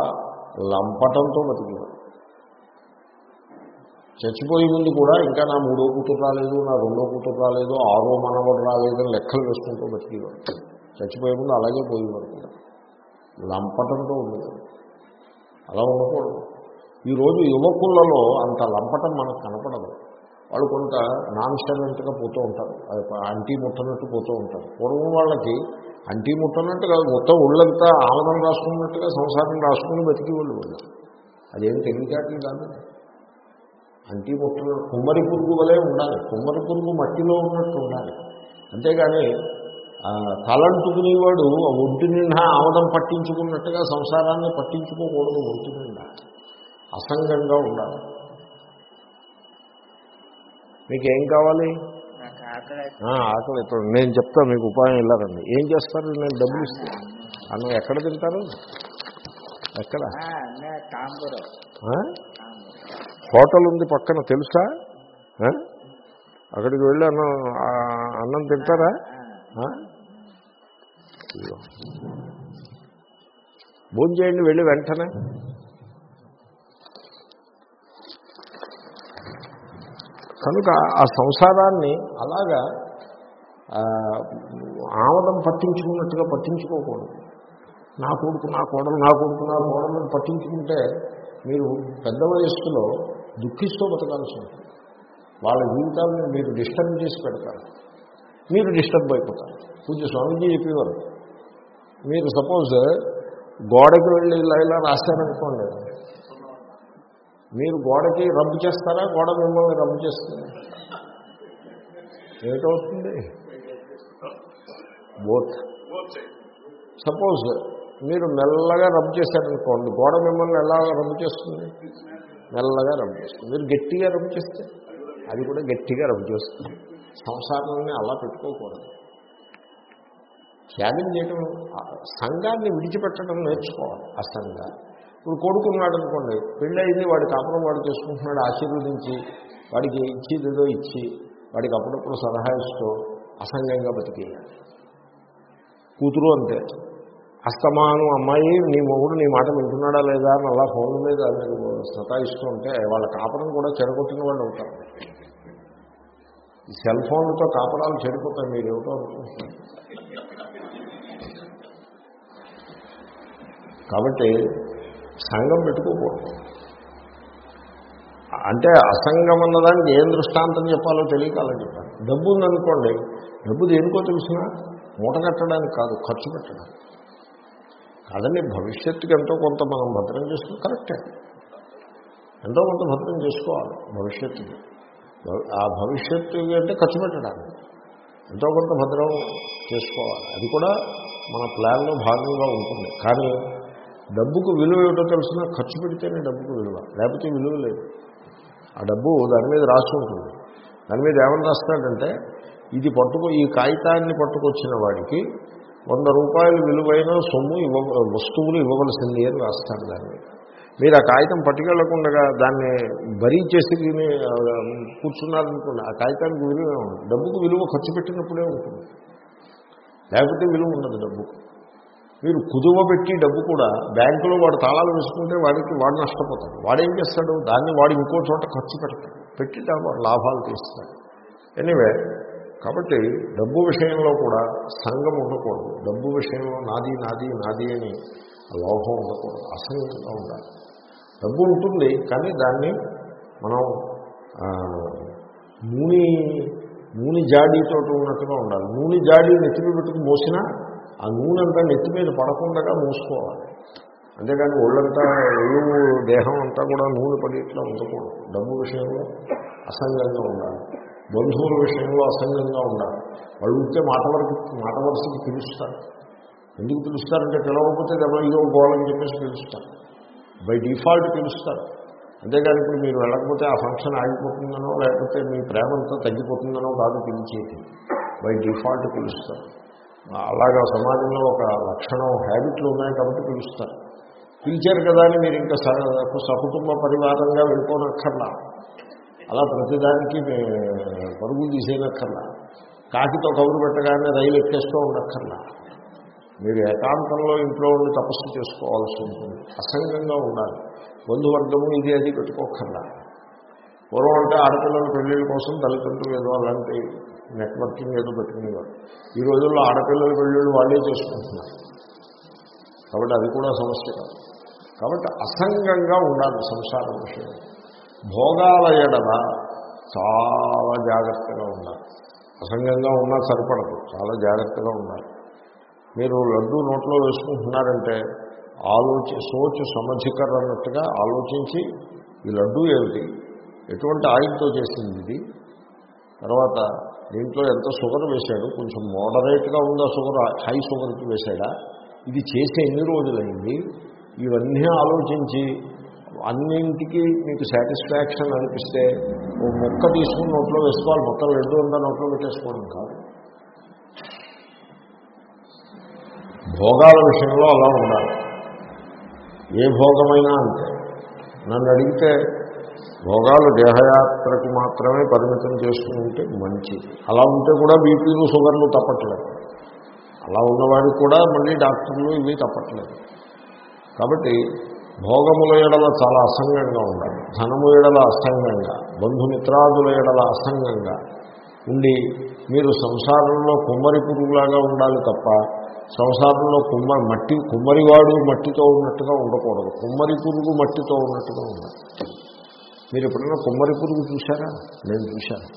లంపటంతో బతికేవారు. చచ్చిపోయే ముందు కూడా ఇంకా నా మూడో కూతురు రాలేదు నా రెండో కూతురు రాలేదు ఆరో మనవడు రాలేదని లెక్కలు వేసుకుంటూ బతికేవారు. చచ్చిపోయే ముందు అలాగే పోయేవారు కూడా. లంపటంతో ఉండేవారు. అలా ఉండకూడదు. ఈరోజు యువకులలో అంత లంపటం మనకు కనపడదు. వాళ్ళు కొంత నాన్స్టమెంట్గా పోతూ ఉంటారు. అంటీ ముట్టనట్టు పోతూ ఉంటారు. పూర్వం వాళ్ళకి అంటీ ముట్టనట్టు కాదు మొత్తం ఒళ్ళంతా ఆమదం రాసుకున్నట్టుగా సంసారం రాసుకుని బతికి వాళ్ళు వాళ్ళు అదేం తెలివితేటలు కాదు అంటీ ముట్టలు కుమ్మరి పురుగు వలె ఉండాలి. కుమ్మరి పురుగు మట్టిలో ఉన్నట్టు ఉండాలి. అంతేగాని తలంటుకునేవాడు ఒంటి నిండా ఆమదం పట్టించుకున్నట్టుగా సంసారాన్ని పట్టించుకోకూడదు ఒంటి నిండా. అసంగంగా ఉండాలి. మీకు ఏం కావాలి ఆకలి ఇప్పుడు నేను చెప్తా మీకు ఉపాయం ఇల్లారండి ఏం చేస్తారు? నేను డబ్బులు ఇస్తాను అన్నం ఎక్కడ తింటారు? ఎక్కడ? హోటల్ ఉంది పక్కన తెలుసా? అక్కడికి వెళ్ళి అన్నం అన్నం తింటారా? భోజనం చేయండి వెళ్ళి వెంటనే. కనుక ఆ సంసారాన్ని అలాగా ఆమదం పట్టించుకున్నట్టుగా పట్టించుకోకూడదు. నా కొడుకు నా కోడలు నా కొడుకు నా కోడలను పట్టించుకుంటే మీరు పెద్ద వయస్సులో దుఃఖిస్తూ బతకాల్సి ఉంటుంది. వాళ్ళ జీవితాలను మీరు డిస్టర్బ్ చేసి పెడతారు. మీరు డిస్టర్బ్ అయిపోతారు. పూజ స్వామీజీ చెప్పేవారు. మీరు సపోజ్ గోడకి వెళ్ళి ఇలా ఇలా రాశారనుకోండి మీరు గోడకి రబ్బు చేస్తారా? గోడ మిమ్మల్ని రబ్బు చేస్తుంది. ఏమిటవుతుంది బోత్. సపోజ్ మీరు మెల్లగా రబ్ చేశారనుకోండి గోడ మిమ్మల్ని ఎలా రబ్ చేస్తుంది? మెల్లగా రబ్ చేస్తుంది. మీరు గట్టిగా రబ్ చేస్తే అది కూడా గట్టిగా రబ్ చేస్తుంది. సంసారాన్ని అలా పెట్టుకోకూడదు. త్యాగం చేయటం సంఘాన్ని విడిచిపెట్టడం నేర్చుకోవాలి. ఆ సంఘాన్ని ఇప్పుడు కొడుకున్నాడు అనుకోండి పెళ్ళయింది వాడి కాపురం వాడు చేసుకుంటున్నాడు ఆశీర్వదించి వాడికి ఇచ్చేదేదో ఇచ్చి వాడికి అప్పుడప్పుడు సలహా ఇస్తూ అసంగంగా బతికేయాలి. కూతురు అంతే. అస్తమానం అమ్మాయి నీ మొగుడు నీ మాట వింటున్నాడా లేదా అని అలా ఫోన్ మీద మీరు సతాయిస్తూ ఉంటే వాళ్ళ కాపురం కూడా చెడగొట్టిన వాళ్ళు అవుతారు. సెల్ ఫోన్లతో కాపురాలు చెడిపోతాయి మీరు ఏమిటో అనుకుంటున్నారు. కాబట్టి సంఘం పెట్టుకోకూడదు. అంటే అసంగం అన్నదానికి ఏం దృష్టాంతం చెప్పాలో తెలియకాలని అలా చెప్పాను. డబ్బు ఉందనుకోండి డబ్బు దేనికో తెలిసిన? మూట కట్టడానికి కాదు ఖర్చు పెట్టడానికి కాదండి భవిష్యత్తుకి ఎంతో కొంత మనం భద్రం చేసుకో కరెక్టే. ఎంతో కొంత భద్రం చేసుకోవాలి భవిష్యత్తుకి. ఆ భవిష్యత్తు అంటే ఖర్చు పెట్టడానికి. ఎంతో కొంత భద్రం చేసుకోవాలి. అది కూడా మన ప్లాన్లో భాగంగా ఉంటుంది. కానీ డబ్బుకు విలువ ఏమిటో తెలిసిన ఖర్చు పెడితేనే డబ్బుకు విలువ. లేకపోతే విలువ లేదు. ఆ డబ్బు దాని మీద రాసి ఉంటుంది. దాని మీద ఏమని రాస్తాడంటే ఇది పట్టుకు ఈ కాగితాన్ని పట్టుకొచ్చిన వాడికి వంద రూపాయలు విలువైన సొమ్ము ఇవ్వ వస్తువులు ఇవ్వవలసింది అని రాస్తాడు దాని మీద. మీరు ఆ కాగితం పట్టుకెళ్ళకుండా దాన్ని బరీ చేసి కూర్చున్నారనుకోండి ఆ కాగితానికి విలువ ఉండదు డబ్బుకు విలువ ఖర్చు పెట్టినప్పుడే ఉంటుంది. లేకపోతే విలువ ఉండదు డబ్బుకు. మీరు కుదువ పెట్టి డబ్బు కూడా బ్యాంకులో వాడు తాళాలు వేసుకుంటే వాడికి వాడు నష్టపోతాడు. వాడేం చేస్తాడు? దాన్ని వాడు ఇంకో చోట ఖర్చు పెడతాడు పెట్టి వాడు లాభాలు తీస్తాడు. ఎనీవే కాబట్టి డబ్బు విషయంలో కూడా సంఘం ఉండకూడదు. డబ్బు విషయంలో నాది నాది నాది అని లోభం ఉండకూడదు. అసంగంగా ఉండాలి. డబ్బు ఉంటుంది కానీ దాన్ని మనం ఆ, నూనె నూనె జాడీతో ఉన్నట్టుగా ఉండాలి. నూనె జాడీ నెత్తిమి పెట్టుకుని మోసినా ఆ నూనె అంతా నెత్తి మీద పడకుండా మూసుకోవాలి. అంతేకాని ఒళ్ళంతా ఎలువు దేహం అంతా కూడా నూనె పడేట్లా ఉండకూడదు. డబ్బు విషయంలో అసంగంగా ఉండాలి. బంధువుల విషయంలో అసంగంగా ఉండాలి. వాళ్ళు ఉంటే మాట వరకు మాట వరుసకి పిలుస్తారు. ఎందుకు పిలుస్తారంటే పిలవకపోతే దెబ్బ గోళని చెప్పేసి పిలుస్తారు. బై డిఫాల్ట్ పిలుస్తారు. అంతేగాని ఇప్పుడు మీరు వెళ్ళకపోతే ఆ ఫంక్షన్ ఆగిపోతుందనో లేకపోతే మీ ప్రేమంతా తగ్గిపోతుందనో కాదు పిలిచేది. బై డిఫాల్ట్ పిలుస్తారు. అలాగా సమాజంలో ఒక లక్షణం హ్యాబిట్లు ఉన్నాయి కాబట్టి పిలుస్తారు. పిలిచారు కదా అని మీరు ఇంకా సకుటుంబ పరివారంగా వెళ్ళిపోనక్కర్లా. అలా ప్రతిదానికి మే- పరుగులు తీసేయనక్కర్లా. కాకితో కబురు పెట్టగానే రైలు ఎక్కేస్తూ ఉండక్కర్లా. మీరు ఏకాంతంలో ఇంట్లో ఉండి తపస్సు చేసుకోవాల్సి ఉంటుంది. అసంగంగా ఉండాలి. బంధువర్గము ఇది అది పెట్టుకోకర్లా పూర్వం అంటే ఆడపిల్లల పెళ్ళిళ్ళ కోసం తల్లిదండ్రులు ఏదో అలాంటి నెట్వర్కింగ్ ఏదో పెట్టుకునేవారు. ఈ రోజుల్లో ఆడపిల్లలు పెళ్ళిళ్ళు వాళ్ళే చేసుకుంటున్నారు. కాబట్టి అది కూడా సమస్య కాదు. కాబట్టి అసంగంగా ఉండాలి సంసారం విషయం. భోగాల ఎడల చాలా జాగ్రత్తగా ఉండాలి. అసంగంగా ఉన్నా సరిపడదు చాలా జాగ్రత్తగా ఉండాలి. మీరు లడ్డు నోట్లో వేసుకుంటున్నారంటే ఆలోచి సోచు సమధికర్ అన్నట్టుగా ఆలోచించి ఈ లడ్డు ఏమిటి? ఎటువంటి ఆయిల్తో చేసింది ఇది? తర్వాత దీంట్లో ఎంత షుగర్ వేశాడు? కొంచెం మోడరేట్గా ఉందా షుగర్? హై షుగర్కి వేశాడా? ఇది చేసే ఎన్ని రోజులైంది? ఇవన్నీ ఆలోచించి అన్నింటికి మీకు సాటిస్ఫాక్షన్ అనిపిస్తే ఓ మొక్క తీసుకుని నోట్లో వేసుకోవాలి. మొక్కలు రెండు ఉందా? నోట్లో పెట్టేసుకోవడం కాదు. భోగాల విషయంలో అలా ఉండాలి. ఏ భోగమైనా అంటే నన్ను అడిగితే భోగాలు దేహయాత్రకు మాత్రమే పరిమితం చేసుకుంటే మంచి మంచిది. అలా ఉంటే కూడా బీపీలు షుగర్లు తప్పట్లేదు. అలా ఉన్నవాడికి కూడా మళ్ళీ డాక్టర్లు ఇవి తప్పట్లేదు. కాబట్టి భోగముల ఎడల చాలా అసంగంగా ఉండాలి. ధనము ఎడల అసంగంగా బంధుమిత్రాదుల ఎడల అసంగంగా ఉండి మీరు సంసారంలో కుమ్మరి పురుగులాగా ఉండాలి తప్ప సంసారంలో కుమ్మ మట్టి కుమ్మరివాడు మట్టితో ఉన్నట్టుగా ఉండకూడదు. కుమ్మరి పురుగు మట్టితో ఉన్నట్టుగా ఉండాలి. మీరు ఎప్పుడైనా కుమ్మరి పురుగు చూశారా? నేను చూశాను.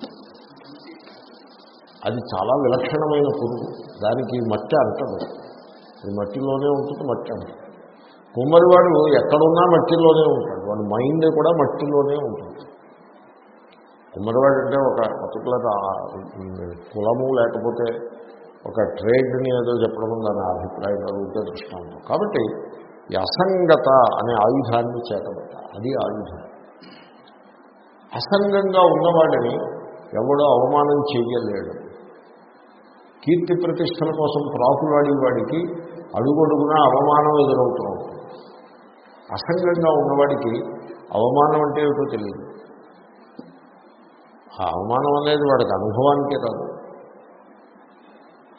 అది చాలా విలక్షణమైన పురుగు. దానికి మట్టి అంటదు అది మట్టిలోనే ఉంటుంది మట్టి అంటదు కుమ్మరివాడు ఎక్కడున్నా మట్టిలోనే ఉంటాడు. వాడి మైండ్ కూడా మట్టిలోనే ఉంటుంది. కుమ్మరివాడు అంటే ఒక పర్టికులర్ కులము లేకపోతే ఒక ట్రేడ్ని ఏదో చెప్పడం దాని అభిప్రాయం అడుగుతే దృష్టాంతం. కాబట్టి ఈ అసంగత అనే ఆయుధాన్ని చేతబట్ట అది ఆయుధం. అసంగంగా ఉన్నవాడిని ఎవడో అవమానం చేయలేడు. కీర్తి ప్రతిష్టల కోసం ప్రాకులాడేవాడికి అడుగడుగునా అవమానం ఎదురవుతూ ఉంటుంది. అసంగంగా ఉన్నవాడికి అవమానం అంటే ఏమిటో తెలియదు. ఆ అవమానం అనేది వాడికి అనుభవానికే కాదు.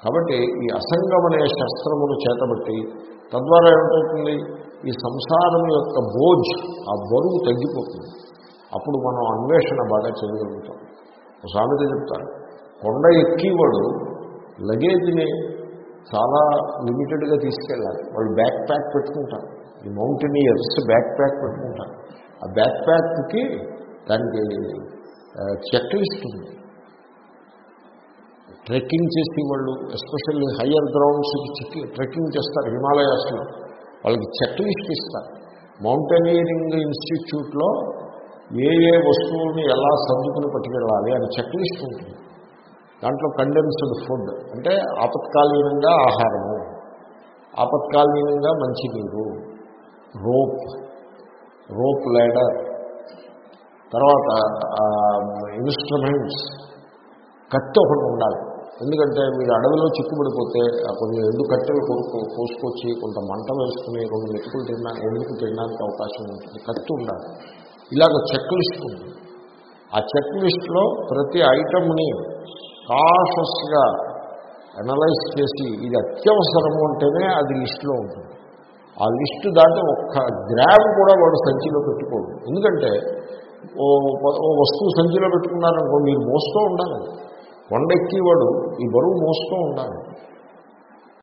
కాబట్టి ఈ అసంగం అనే శస్త్రమును చేతబట్టి తద్వారా ఏమిటవుతుంది? ఈ సంసారం యొక్క బోజ్ ఆ బరువు తగ్గిపోతుంది. అప్పుడు మనం అన్వేషణ బాగా చేయగలుగుతాం. ఒక సామెత చెప్తారు కొండ ఎక్కివాడు లగేజ్ని చాలా లిమిటెడ్గా తీసుకెళ్ళాలి. వాళ్ళు బ్యాక్ ప్యాక్ పెట్టుకుంటారు. ఈ మౌంటైనియర్స్ బ్యాక్ ప్యాక్ పెట్టుకుంటారు. ఆ బ్యాక్ ప్యాక్కి దానికి చెక్ లిస్ట్ ఉంది ట్రెక్కింగ్ చేసే వాళ్ళు ఎస్పెషల్లీ హయ్యర్ గ్రౌండ్స్కి చెక్ ట్రెక్కింగ్ చేస్తారు హిమాలయాస్లో. వాళ్ళకి చెక్ లిస్ట్ ఇస్తారు మౌంటైనీరింగ్ ఇన్స్టిట్యూట్లో ఏ ఏ వస్తువుని ఎలా సర్దుకుని పట్టుకెళ్ళాలి అని చెక్ లిస్ట్ ఉంటుంది. దాంట్లో కండెన్స్డ్ ఫుడ్ అంటే ఆపత్కాలీనంగా ఆహారము ఆపత్కాలీనంగా మంచినీరు రోప్ రోప్ లేడర్ తర్వాత ఇన్స్ట్రుమెంట్స్ కత్తి ఒకటి ఉండాలి. ఎందుకంటే మీరు అడవిలో చిక్కుబడిపోతే కొన్ని ఎండు కట్టెలు కొనుక్కో కోసుకొచ్చి కొంత మంట వేసుకుని రెండు మెతుకులు తిన్నా ఎందుకు తినడానికి అవకాశం ఉంటుంది. కత్తి ఉండాలి. ఇలాగ చెక్ లిస్ట్ ఉంది. ఆ చెక్ లిస్ట్లో ప్రతి ఐటమ్ని కాషస్గా అనలైజ్ చేసి ఇది అత్యవసరము అంటేనే అది లిస్టులో ఉంటుంది. ఆ లిస్టు దాంట్లో ఒక్క గ్రామ్ కూడా వాడు సంచిలో పెట్టుకోడు. ఎందుకంటే ఓ ఓ వస్తువు సంచిలో పెట్టుకున్నారనుకో మీరు మోస్తూ ఉండాలి. కొండెక్కి వాడు ఈ బరువు మోస్తూ ఉండాలి.